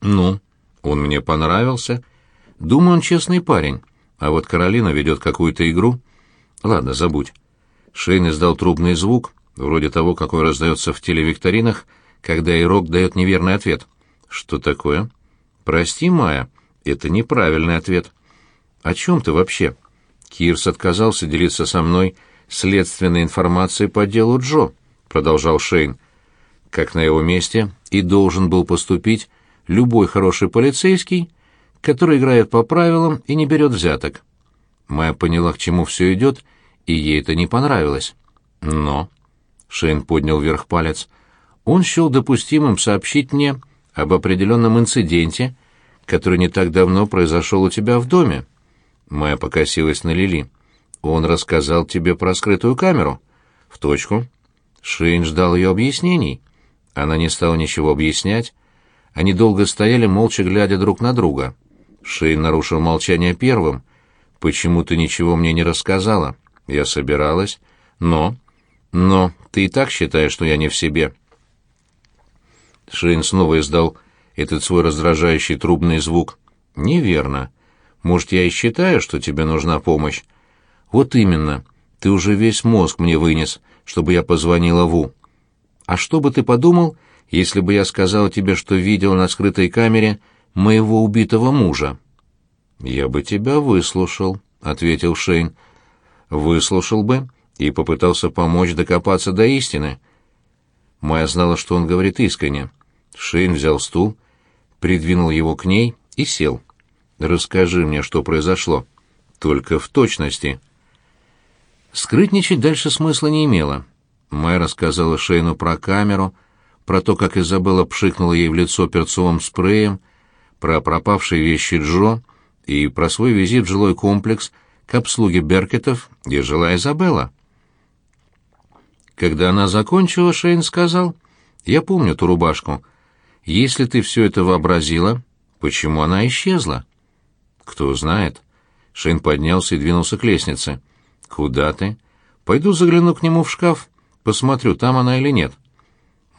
Ну, он мне понравился. Думаю, он честный парень. А вот Каролина ведет какую-то игру. Ладно, забудь. Шейн издал трубный звук, вроде того, какой раздается в телевикторинах, когда Ирок дает неверный ответ. Что такое? Прости, Майя, это неправильный ответ. О чем ты вообще? Кирс отказался делиться со мной следственной информацией по делу Джо, продолжал Шейн. Как на его месте и должен был поступить любой хороший полицейский, который играет по правилам и не берет взяток. Майя поняла, к чему все идет, и ей это не понравилось. Но... Шейн поднял вверх палец. Он счел допустимым сообщить мне об определенном инциденте, который не так давно произошел у тебя в доме. Майя покосилась на Лили. Он рассказал тебе про скрытую камеру. В точку. Шейн ждал ее объяснений. Она не стала ничего объяснять, они долго стояли, молча глядя друг на друга. Шейн нарушил молчание первым. «Почему ты ничего мне не рассказала?» «Я собиралась». «Но...» «Но ты и так считаешь, что я не в себе». Шейн снова издал этот свой раздражающий трубный звук. «Неверно. Может, я и считаю, что тебе нужна помощь?» «Вот именно. Ты уже весь мозг мне вынес, чтобы я позвонила Ву. А что бы ты подумал, если бы я сказал тебе, что видел на скрытой камере моего убитого мужа?» «Я бы тебя выслушал», — ответил Шейн. «Выслушал бы и попытался помочь докопаться до истины». Майя знала, что он говорит искренне. Шейн взял стул, придвинул его к ней и сел. «Расскажи мне, что произошло. Только в точности». Скрытничать дальше смысла не имело. Майя рассказала Шейну про камеру, про то, как Изабелла пшикнула ей в лицо перцовым спреем, про пропавшие вещи Джо и про свой визит в жилой комплекс к обслуге Беркетов, где жила Изабелла. Когда она закончила, Шейн сказал, «Я помню ту рубашку. Если ты все это вообразила, почему она исчезла?» «Кто знает». Шейн поднялся и двинулся к лестнице. «Куда ты?» «Пойду загляну к нему в шкаф, посмотрю, там она или нет».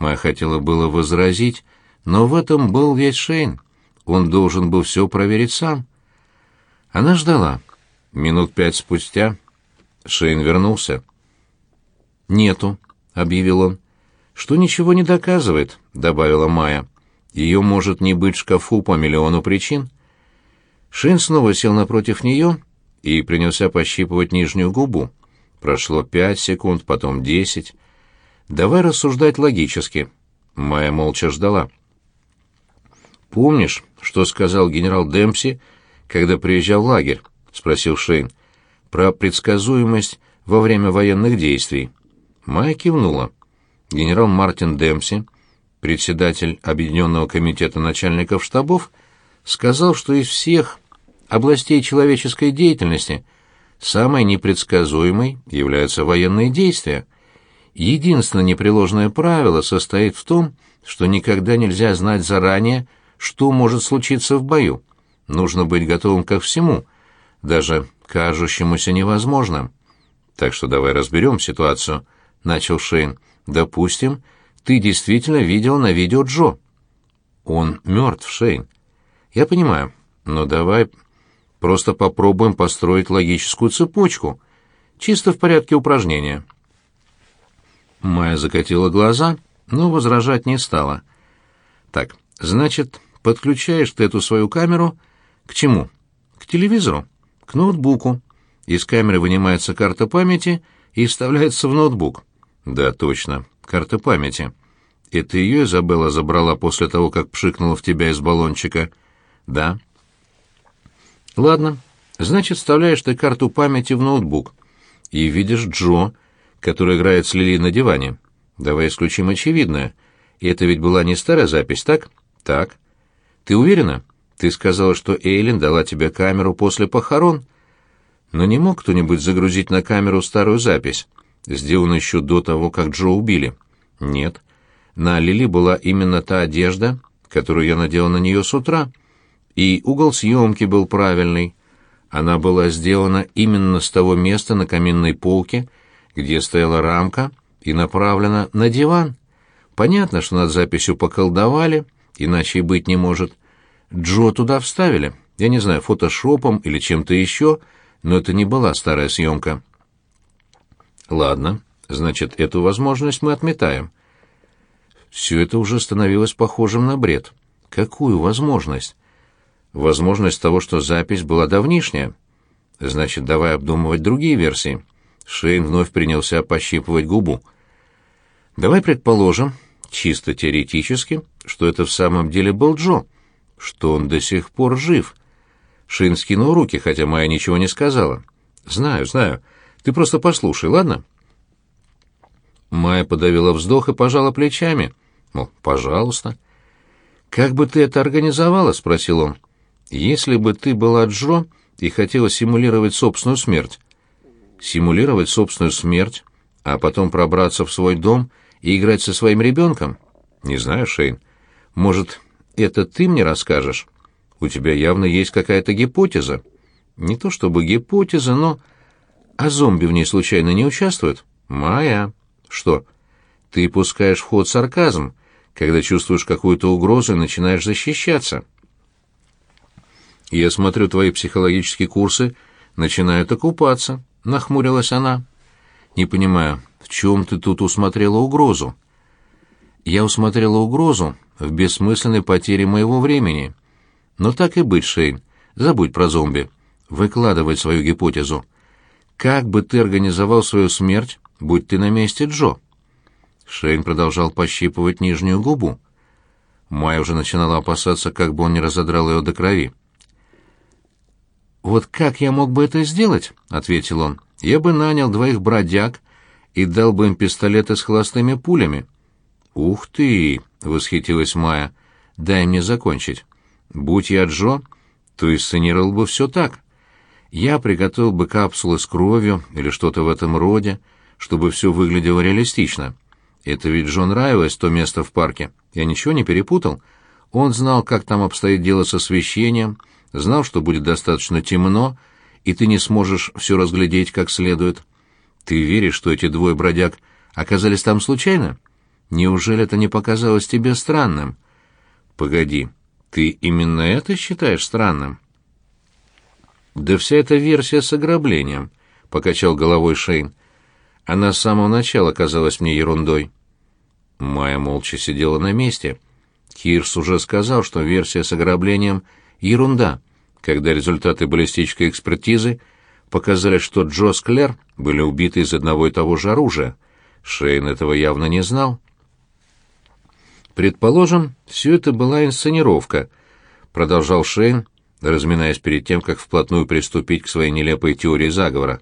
Майя хотела было возразить, но в этом был весь Шейн. Он должен был все проверить сам. Она ждала. Минут пять спустя Шейн вернулся. «Нету», — объявил он. «Что ничего не доказывает», — добавила Майя. «Ее может не быть в шкафу по миллиону причин». Шейн снова сел напротив нее и принялся пощипывать нижнюю губу. Прошло пять секунд, потом десять. Давай рассуждать логически. Майя молча ждала. Помнишь, что сказал генерал Демпси, когда приезжал в лагерь? спросил Шейн. Про предсказуемость во время военных действий. Майя кивнула. Генерал Мартин Демпси, председатель Объединенного комитета начальников штабов, сказал, что из всех областей человеческой деятельности самой непредсказуемой являются военные действия. Единственное непреложное правило состоит в том, что никогда нельзя знать заранее, что может случиться в бою. Нужно быть готовым ко всему, даже кажущемуся невозможным. Так что давай разберем ситуацию, — начал Шейн. Допустим, ты действительно видел на видео Джо. Он мертв, Шейн. Я понимаю, но давай просто попробуем построить логическую цепочку, чисто в порядке упражнения. Майя закатила глаза, но возражать не стала. «Так, значит, подключаешь ты эту свою камеру к чему? К телевизору, к ноутбуку. Из камеры вынимается карта памяти и вставляется в ноутбук». «Да, точно, карта памяти. Это ее Изабелла забрала после того, как пшикнула в тебя из баллончика?» «Да». «Ладно, значит, вставляешь ты карту памяти в ноутбук и видишь Джо, который играет с Лили на диване. Давай исключим очевидное. И это ведь была не старая запись, так? Так. Ты уверена? Ты сказала, что Эйлин дала тебе камеру после похорон. Но не мог кто-нибудь загрузить на камеру старую запись, сделанную еще до того, как Джо убили? Нет. На Лили была именно та одежда, которую я надела на нее с утра. И угол съемки был правильный. Она была сделана именно с того места на каминной полке, где стояла рамка и направлена на диван. Понятно, что над записью поколдовали, иначе и быть не может. Джо туда вставили. Я не знаю, фотошопом или чем-то еще, но это не была старая съемка. Ладно, значит, эту возможность мы отметаем. Все это уже становилось похожим на бред. Какую возможность? Возможность того, что запись была давнишняя. Значит, давай обдумывать другие версии. Шейн вновь принялся пощипывать губу. Давай предположим, чисто теоретически, что это в самом деле был Джо, что он до сих пор жив. Шейн скинул руки, хотя Майя ничего не сказала. «Знаю, знаю. Ты просто послушай, ладно?» Майя подавила вздох и пожала плечами. «Мол, пожалуйста». «Как бы ты это организовала?» — спросил он. «Если бы ты была Джо и хотела симулировать собственную смерть». «Симулировать собственную смерть, а потом пробраться в свой дом и играть со своим ребенком?» «Не знаю, Шейн. Может, это ты мне расскажешь? У тебя явно есть какая-то гипотеза». «Не то чтобы гипотеза, но...» «А зомби в ней случайно не участвуют?» «Майя». «Что?» «Ты пускаешь в ход сарказм, когда чувствуешь какую-то угрозу и начинаешь защищаться. «Я смотрю, твои психологические курсы начинают окупаться», — нахмурилась она. «Не понимаю, в чем ты тут усмотрела угрозу?» «Я усмотрела угрозу в бессмысленной потере моего времени. Но так и быть, Шейн, забудь про зомби. Выкладывай свою гипотезу. Как бы ты организовал свою смерть, будь ты на месте Джо?» Шейн продолжал пощипывать нижнюю губу. Майя уже начинала опасаться, как бы он не разодрал ее до крови. «Вот как я мог бы это сделать?» — ответил он. «Я бы нанял двоих бродяг и дал бы им пистолеты с холостыми пулями». «Ух ты!» — восхитилась Майя. «Дай мне закончить. Будь я Джо, то сценировал бы все так. Я приготовил бы капсулы с кровью или что-то в этом роде, чтобы все выглядело реалистично. Это ведь Джон нравилось то место в парке. Я ничего не перепутал. Он знал, как там обстоит дело с освещением, знал, что будет достаточно темно, и ты не сможешь все разглядеть как следует. Ты веришь, что эти двое бродяг оказались там случайно? Неужели это не показалось тебе странным? Погоди, ты именно это считаешь странным? Да вся эта версия с ограблением, — покачал головой Шейн. Она с самого начала казалась мне ерундой. Майя молча сидела на месте. Кирс уже сказал, что версия с ограблением — ерунда, когда результаты баллистической экспертизы показали, что Джо с Клэр были убиты из одного и того же оружия. Шейн этого явно не знал. «Предположим, все это была инсценировка», — продолжал Шейн, разминаясь перед тем, как вплотную приступить к своей нелепой теории заговора.